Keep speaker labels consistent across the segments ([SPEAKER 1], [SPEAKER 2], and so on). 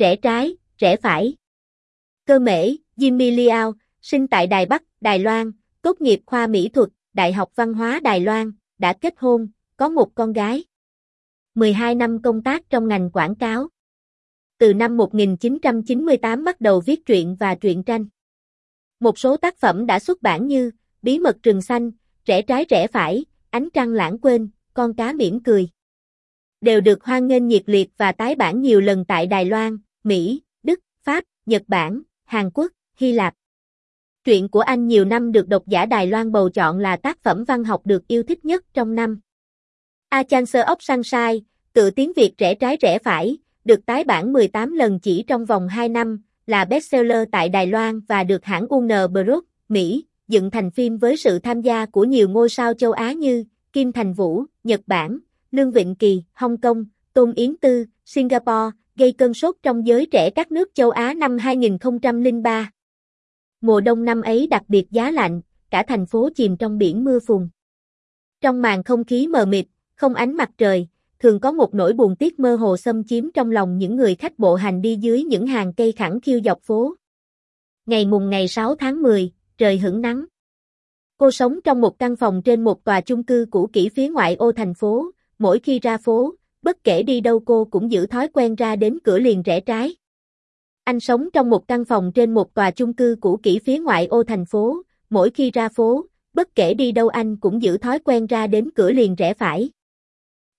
[SPEAKER 1] rẽ trái, rẽ phải. Cơ mễ, Jimmy Liao, sinh tại Đài Bắc, Đài Loan, tốt nghiệp khoa mỹ thuật, Đại học Văn hóa Đài Loan, đã kết hôn, có một con gái. 12 năm công tác trong ngành quảng cáo. Từ năm 1998 bắt đầu viết truyện và truyện tranh. Một số tác phẩm đã xuất bản như Bí mật rừng xanh, Rẽ trái rẽ phải, Ánh trăng lãng quên, Con cá mỉm cười. Đều được hoan nghênh nhiệt liệt và tái bản nhiều lần tại Đài Loan, Mỹ, Đức, Pháp, Nhật Bản, Hàn Quốc, Hy Lạp. Truyện của anh nhiều năm được độc giả Đài Loan bầu chọn là tác phẩm văn học được yêu thích nhất trong năm. A Chancer Sơ ốc Sunshine, tự tiếng Việt rẽ trái rẽ phải, được tái bản 18 lần chỉ trong vòng 2 năm, là bestseller tại Đài Loan và được hãng UN Brook, Mỹ, dựng thành phim với sự tham gia của nhiều ngôi sao châu Á như Kim Thành Vũ, Nhật Bản, Lương Vịnh Kỳ, Hong Kong, Tôn Yến Tư, Singapore, gây cơn sốt trong giới trẻ các nước châu Á năm 2003. Mùa đông năm ấy đặc biệt giá lạnh, cả thành phố chìm trong biển mưa phùn. Trong màn không khí mờ mịt, không ánh mặt trời, thường có một nỗi buồn tiếc mơ hồ xâm chiếm trong lòng những người khách bộ hành đi dưới những hàng cây khẳng khiu dọc phố. Ngày mùng ngày 6 tháng 10, trời hửng nắng. Cô sống trong một căn phòng trên một tòa chung cư cũ kỹ phía ngoại ô thành phố, mỗi khi ra phố, bất kể đi đâu cô cũng giữ thói quen ra đến cửa liền rẽ trái. Anh sống trong một căn phòng trên một tòa chung cư cũ kỹ phía ngoại ô thành phố, mỗi khi ra phố, bất kể đi đâu anh cũng giữ thói quen ra đến cửa liền rẽ phải.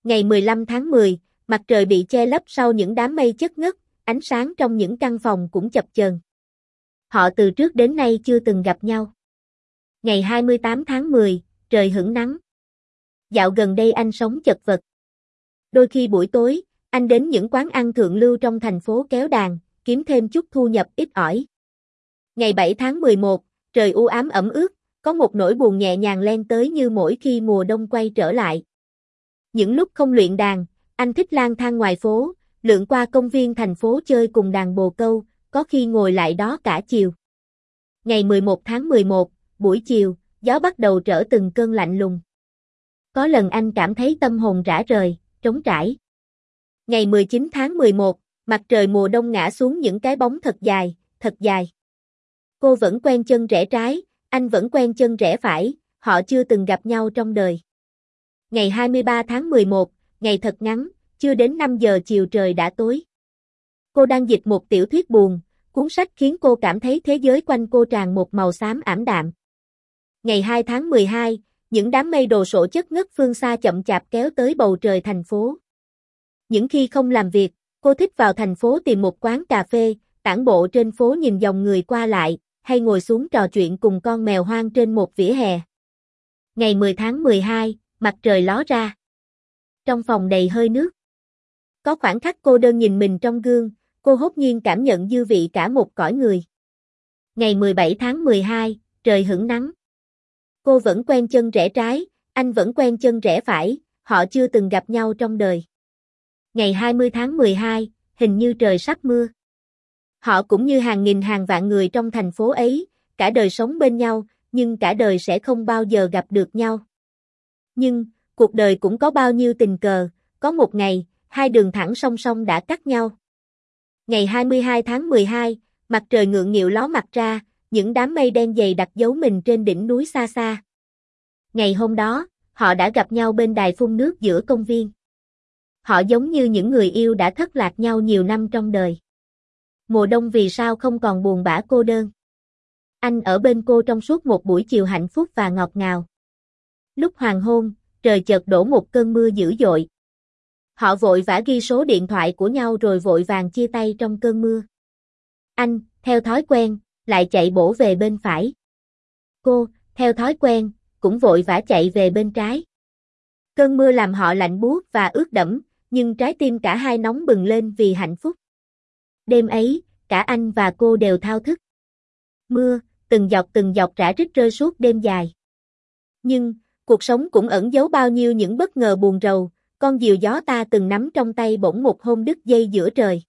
[SPEAKER 1] Ngày 15 tháng 10, mặt trời bị che lấp sau những đám mây chất ngất, ánh sáng trong những căn phòng cũng chập chờn. Họ từ trước đến nay chưa từng gặp nhau. Ngày 28 tháng 10, trời hửng nắng. Dạo gần đây anh sống chật vật. Đôi khi buổi tối, anh đến những quán ăn thượng lưu trong thành phố kéo đàn, kiếm thêm chút thu nhập ít ỏi. Ngày 7 tháng 11, trời u ám ẩm ướt, có một nỗi buồn nhẹ nhàng len tới như mỗi khi mùa đông quay trở lại. Những lúc không luyện đàn, anh thích lang thang ngoài phố, lượn qua công viên thành phố chơi cùng đàn bồ câu, có khi ngồi lại đó cả chiều. Ngày 11 tháng 11, buổi chiều, gió bắt đầu trở từng cơn lạnh lùng. Có lần anh cảm thấy tâm hồn rã rời, trống trải. Ngày 19 tháng 11, mặt trời mùa đông ngã xuống những cái bóng thật dài, thật dài. Cô vẫn quen chân rẽ trái, anh vẫn quen chân rẽ phải, họ chưa từng gặp nhau trong đời. Ngày 23 tháng 11, ngày thật ngắn, chưa đến 5 giờ chiều trời đã tối. Cô đang dịch một tiểu thuyết buồn, cuốn sách khiến cô cảm thấy thế giới quanh cô tràn một màu xám ảm đạm. Ngày 2 tháng 12, những đám mây đồ sộ chất ngất phương xa chậm chạp kéo tới bầu trời thành phố. Những khi không làm việc, cô thích vào thành phố tìm một quán cà phê, tản bộ trên phố nhìn dòng người qua lại, hay ngồi xuống trò chuyện cùng con mèo hoang trên một vỉa hè. Ngày 10 tháng 12, mặt trời ló ra. Trong phòng đầy hơi nước. Có khoảng khắc cô đơn nhìn mình trong gương, cô hốt nhiên cảm nhận dư vị cả một cõi người. Ngày 17 tháng 12, trời hửng nắng. Cô vẫn quen chân rẽ trái, anh vẫn quen chân rẽ phải, họ chưa từng gặp nhau trong đời. Ngày 20 tháng 12, hình như trời sắp mưa. Họ cũng như hàng nghìn hàng vạn người trong thành phố ấy, cả đời sống bên nhau, nhưng cả đời sẽ không bao giờ gặp được nhau. Nhưng, cuộc đời cũng có bao nhiêu tình cờ, có một ngày, hai đường thẳng song song đã cắt nhau. Ngày 22 tháng 12, mặt trời ngượng nghịu ló mặt ra, những đám mây đen dày đặt dấu mình trên đỉnh núi xa xa. Ngày hôm đó, họ đã gặp nhau bên đài phun nước giữa công viên. Họ giống như những người yêu đã thất lạc nhau nhiều năm trong đời. Mùa đông vì sao không còn buồn bã cô đơn. Anh ở bên cô trong suốt một buổi chiều hạnh phúc và ngọt ngào. Lúc hoàng hôn, trời chợt đổ một cơn mưa dữ dội. Họ vội vã ghi số điện thoại của nhau rồi vội vàng chia tay trong cơn mưa. Anh, theo thói quen, lại chạy bổ về bên phải. Cô, theo thói quen, cũng vội vã chạy về bên trái. Cơn mưa làm họ lạnh buốt và ướt đẫm, nhưng trái tim cả hai nóng bừng lên vì hạnh phúc. Đêm ấy, cả anh và cô đều thao thức. Mưa, từng giọt từng giọt rã rít rơi suốt đêm dài. Nhưng, cuộc sống cũng ẩn giấu bao nhiêu những bất ngờ buồn rầu, con diều gió ta từng nắm trong tay bỗng một hôm đứt dây giữa trời.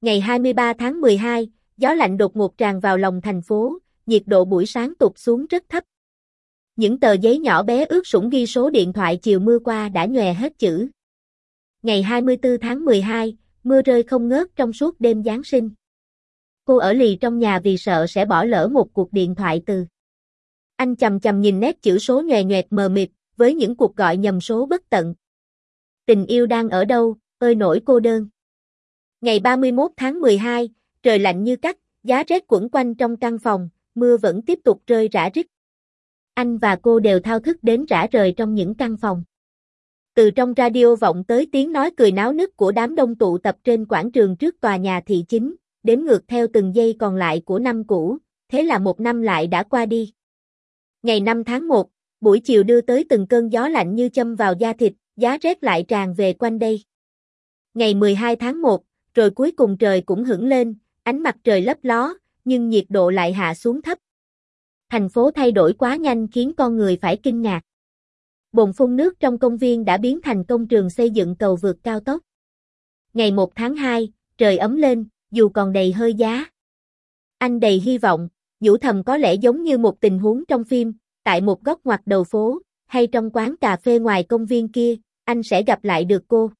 [SPEAKER 1] Ngày 23 tháng 12, gió lạnh đột ngột tràn vào lòng thành phố, nhiệt độ buổi sáng tụt xuống rất thấp. Những tờ giấy nhỏ bé ướt sũng ghi số điện thoại chiều mưa qua đã nhòe hết chữ. Ngày 24 tháng 12, mưa rơi không ngớt trong suốt đêm Giáng sinh. Cô ở lì trong nhà vì sợ sẽ bỏ lỡ một cuộc điện thoại từ. Anh chầm chầm nhìn nét chữ số nhòe nhòe mờ mịt, với những cuộc gọi nhầm số bất tận. Tình yêu đang ở đâu, ơi nỗi cô đơn. Ngày 31 tháng 12, trời lạnh như cắt, giá rét quẩn quanh trong căn phòng, mưa vẫn tiếp tục rơi rã rít. Anh và cô đều thao thức đến rã rời trong những căn phòng. Từ trong radio vọng tới tiếng nói cười náo nức của đám đông tụ tập trên quảng trường trước tòa nhà thị chính, đếm ngược theo từng giây còn lại của năm cũ, thế là một năm lại đã qua đi. Ngày 5 tháng 1, buổi chiều đưa tới từng cơn gió lạnh như châm vào da thịt, giá rét lại tràn về quanh đây. Ngày 12 tháng 1, rồi cuối cùng trời cũng hửng lên, ánh mặt trời lấp ló, nhưng nhiệt độ lại hạ xuống thấp. Thành phố thay đổi quá nhanh khiến con người phải kinh ngạc. Bồn phun nước trong công viên đã biến thành công trường xây dựng cầu vượt cao tốc. Ngày 1 tháng 2, trời ấm lên, dù còn đầy hơi giá. Anh đầy hy vọng, Vũ thầm có lẽ giống như một tình huống trong phim, tại một góc ngoặt đầu phố, hay trong quán cà phê ngoài công viên kia, anh sẽ gặp lại được cô.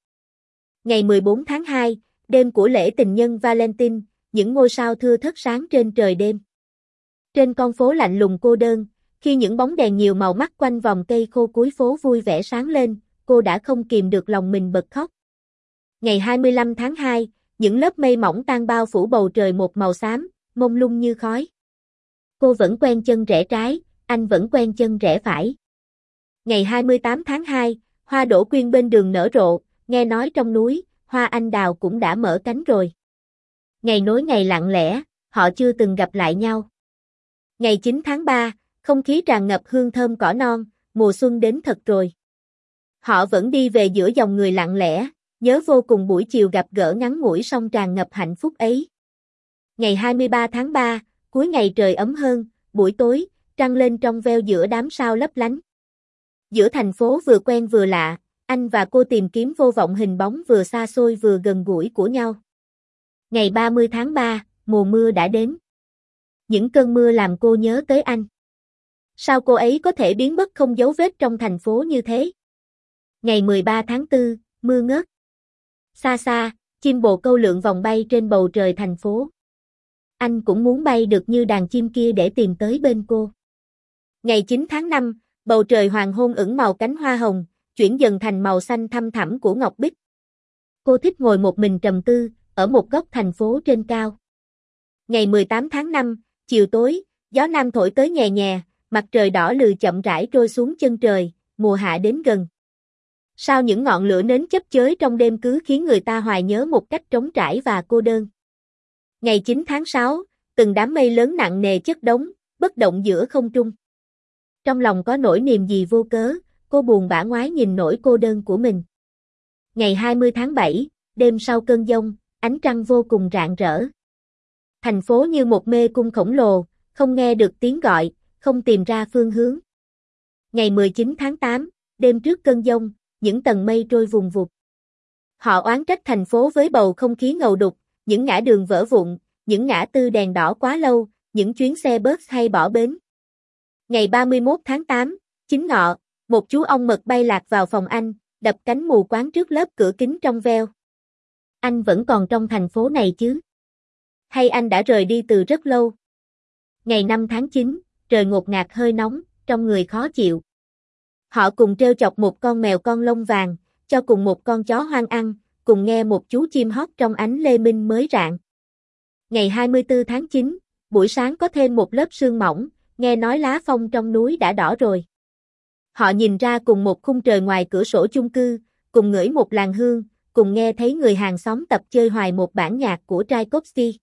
[SPEAKER 1] Ngày 14 tháng 2, đêm của lễ tình nhân Valentine, những ngôi sao thưa thất sáng trên trời đêm. Trên con phố lạnh lùng cô đơn, khi những bóng đèn nhiều màu mắt quanh vòng cây khô cuối phố vui vẻ sáng lên, cô đã không kìm được lòng mình bật khóc. Ngày 25 tháng 2, những lớp mây mỏng tan bao phủ bầu trời một màu xám, mông lung như khói. Cô vẫn quen chân rẽ trái, anh vẫn quen chân rẽ phải. Ngày 28 tháng 2, hoa đổ quyên bên đường nở rộ, nghe nói trong núi, hoa anh đào cũng đã mở cánh rồi. Ngày nối ngày lặng lẽ, họ chưa từng gặp lại nhau. Ngày 9 tháng 3, không khí tràn ngập hương thơm cỏ non, mùa xuân đến thật rồi. Họ vẫn đi về giữa dòng người lặng lẽ, nhớ vô cùng buổi chiều gặp gỡ ngắn ngủi song tràn ngập hạnh phúc ấy. Ngày 23 tháng 3, cuối ngày trời ấm hơn, buổi tối, trăng lên trong veo giữa đám sao lấp lánh. Giữa thành phố vừa quen vừa lạ, anh và cô tìm kiếm vô vọng hình bóng vừa xa xôi vừa gần gũi của nhau. Ngày 30 tháng 3, mùa mưa đã đến. Những cơn mưa làm cô nhớ tới anh. Sao cô ấy có thể biến mất không dấu vết trong thành phố như thế? Ngày 13 tháng 4, mưa ngớt. Xa xa, chim bồ câu lượn vòng bay trên bầu trời thành phố. Anh cũng muốn bay được như đàn chim kia để tìm tới bên cô. Ngày 9 tháng 5, bầu trời hoàng hôn ửng màu cánh hoa hồng, chuyển dần thành màu xanh thăm thẳm của ngọc bích. Cô thích ngồi một mình trầm tư, ở một góc thành phố trên cao. Ngày 18 tháng 5, chiều tối, gió nam thổi tới nhẹ nhẹ, mặt trời đỏ lừ chậm rãi trôi xuống chân trời, mùa hạ đến gần. Sao những ngọn lửa nến chấp chới trong đêm cứ khiến người ta hoài nhớ một cách trống trải và cô đơn. Ngày 9 tháng 6, từng đám mây lớn nặng nề chất đống, bất động giữa không trung. Trong lòng có nỗi niềm gì vô cớ, cô buồn bã ngoái nhìn nỗi cô đơn của mình. Ngày 20 tháng 7, đêm sau cơn giông, ánh trăng vô cùng rạng rỡ. Thành phố như một mê cung khổng lồ, không nghe được tiếng gọi, không tìm ra phương hướng. Ngày 19 tháng 8, đêm trước cơn giông, những tầng mây trôi vùng vụt. Họ oán trách thành phố với bầu không khí ngầu đục, những ngã đường vỡ vụn, những ngã tư đèn đỏ quá lâu, những chuyến xe bớt hay bỏ bến. Ngày 31 tháng 8, chính ngọ, một chú ong mật bay lạc vào phòng anh, đập cánh mù quáng trước lớp cửa kính trong veo. Anh vẫn còn trong thành phố này chứ? Hay anh đã rời đi từ rất lâu? Ngày 5 tháng 9, trời ngột ngạt hơi nóng, trong người khó chịu. Họ cùng treo chọc một con mèo con lông vàng, cho cùng một con chó hoang ăn, cùng nghe một chú chim hót trong ánh lê minh mới rạng. Ngày 24 tháng 9, buổi sáng có thêm một lớp sương mỏng, nghe nói lá phong trong núi đã đỏ rồi. Họ nhìn ra cùng một khung trời ngoài cửa sổ chung cư, cùng ngửi một làn hương, cùng nghe thấy người hàng xóm tập chơi hoài một bản nhạc của Tchaikovsky.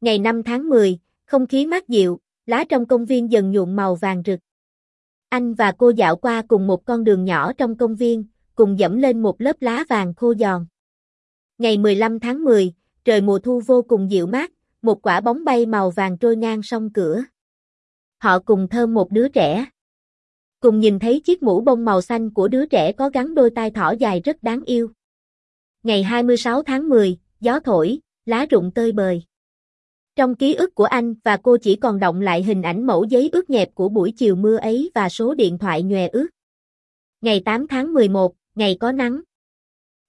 [SPEAKER 1] Ngày 5 tháng 10, không khí mát dịu, lá trong công viên dần nhuộm màu vàng rực. Anh và cô dạo qua cùng một con đường nhỏ trong công viên, cùng dẫm lên một lớp lá vàng khô giòn. Ngày 15 tháng 10, trời mùa thu vô cùng dịu mát, một quả bóng bay màu vàng trôi ngang sông cửa. Họ cùng thơm một đứa trẻ. Cùng nhìn thấy chiếc mũ bông màu xanh của đứa trẻ có gắn đôi tai thỏ dài rất đáng yêu. Ngày 26 tháng 10, gió thổi, lá rụng tơi bời. Trong ký ức của anh và cô chỉ còn động lại hình ảnh mẫu giấy ướt nhẹp của buổi chiều mưa ấy và số điện thoại nhòe ướt. Ngày 8 tháng 11, ngày có nắng.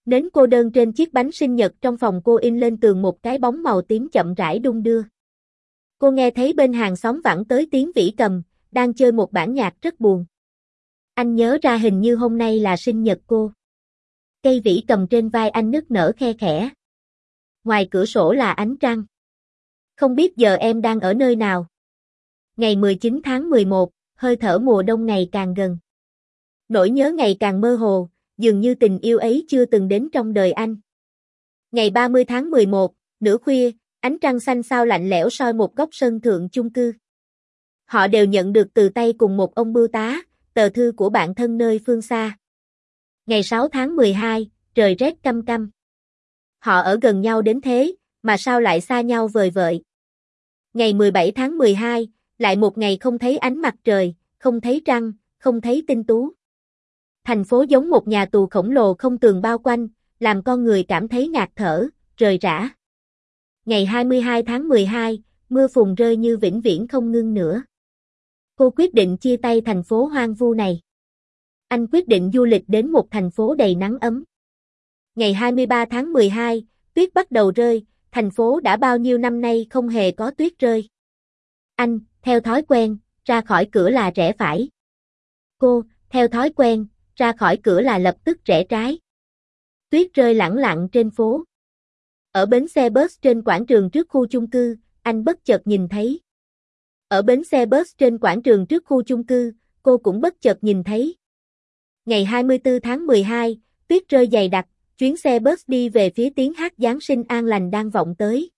[SPEAKER 1] Nến cô đơn trên chiếc bánh sinh nhật trong phòng cô in lên tường một cái bóng màu tím chậm rãi đung đưa. Cô nghe thấy bên hàng xóm vẳng tới tiếng vĩ cầm, đang chơi một bản nhạc rất buồn. Anh nhớ ra hình như hôm nay là sinh nhật cô. Cây vĩ cầm trên vai anh nức nở khe khẽ. Ngoài cửa sổ là ánh trăng. Không biết giờ em đang ở nơi nào. Ngày 19 tháng 11, hơi thở mùa đông ngày càng gần. Nỗi nhớ ngày càng mơ hồ, dường như tình yêu ấy chưa từng đến trong đời anh. Ngày 30 tháng 11, nửa khuya, ánh trăng xanh sao lạnh lẽo soi một góc sân thượng chung cư. Họ đều nhận được từ tay cùng một ông bưu tá, tờ thư của bạn thân nơi phương xa. Ngày 6 tháng 12, trời rét căm căm. Họ ở gần nhau đến thế, mà sao lại xa nhau vời vợi. Ngày 17 tháng 12, lại một ngày không thấy ánh mặt trời, không thấy trăng, không thấy tinh tú. Thành phố giống một nhà tù khổng lồ không tường bao quanh, làm con người cảm thấy ngạt thở, rời rã. Ngày 22 tháng 12, mưa phùn rơi như vĩnh viễn không ngưng nữa. Cô quyết định chia tay thành phố hoang vu này. Anh quyết định du lịch đến một thành phố đầy nắng ấm. Ngày 23 tháng 12, tuyết bắt đầu rơi, thành phố đã bao nhiêu năm nay không hề có tuyết rơi. Anh, theo thói quen, ra khỏi cửa là rẽ phải. Cô, theo thói quen, ra khỏi cửa là lập tức rẽ trái. Tuyết rơi lẳng lặng trên phố. Ở bến xe bus trên quảng trường trước khu chung cư, anh bất chợt nhìn thấy. Ở bến xe bus trên quảng trường trước khu chung cư, cô cũng bất chợt nhìn thấy. Ngày 24 tháng 12, tuyết rơi dày đặc, chuyến xe bus đi về phía tiếng hát Giáng sinh an lành đang vọng tới.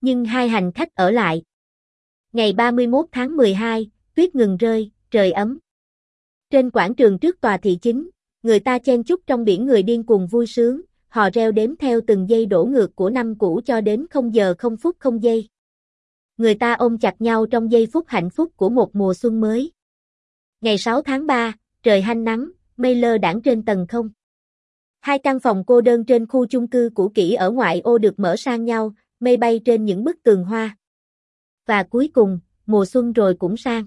[SPEAKER 1] Nhưng hai hành khách ở lại. Ngày 31 tháng 12, tuyết ngừng rơi, trời ấm. Trên quảng trường trước tòa thị chính, người ta chen chúc trong biển người điên cuồng vui sướng, họ reo đếm theo từng giây đổ ngược của năm cũ cho đến không giờ không phút không giây. Người ta ôm chặt nhau trong giây phút hạnh phúc của một mùa xuân mới. Ngày 6 tháng 3, trời hanh nắng, mây lơ đảng trên tầng không. Hai căn phòng cô đơn trên khu chung cư cũ kỹ ở ngoại ô được mở sang nhau, mây bay trên những bức tường hoa. Và cuối cùng, mùa xuân rồi cũng sang.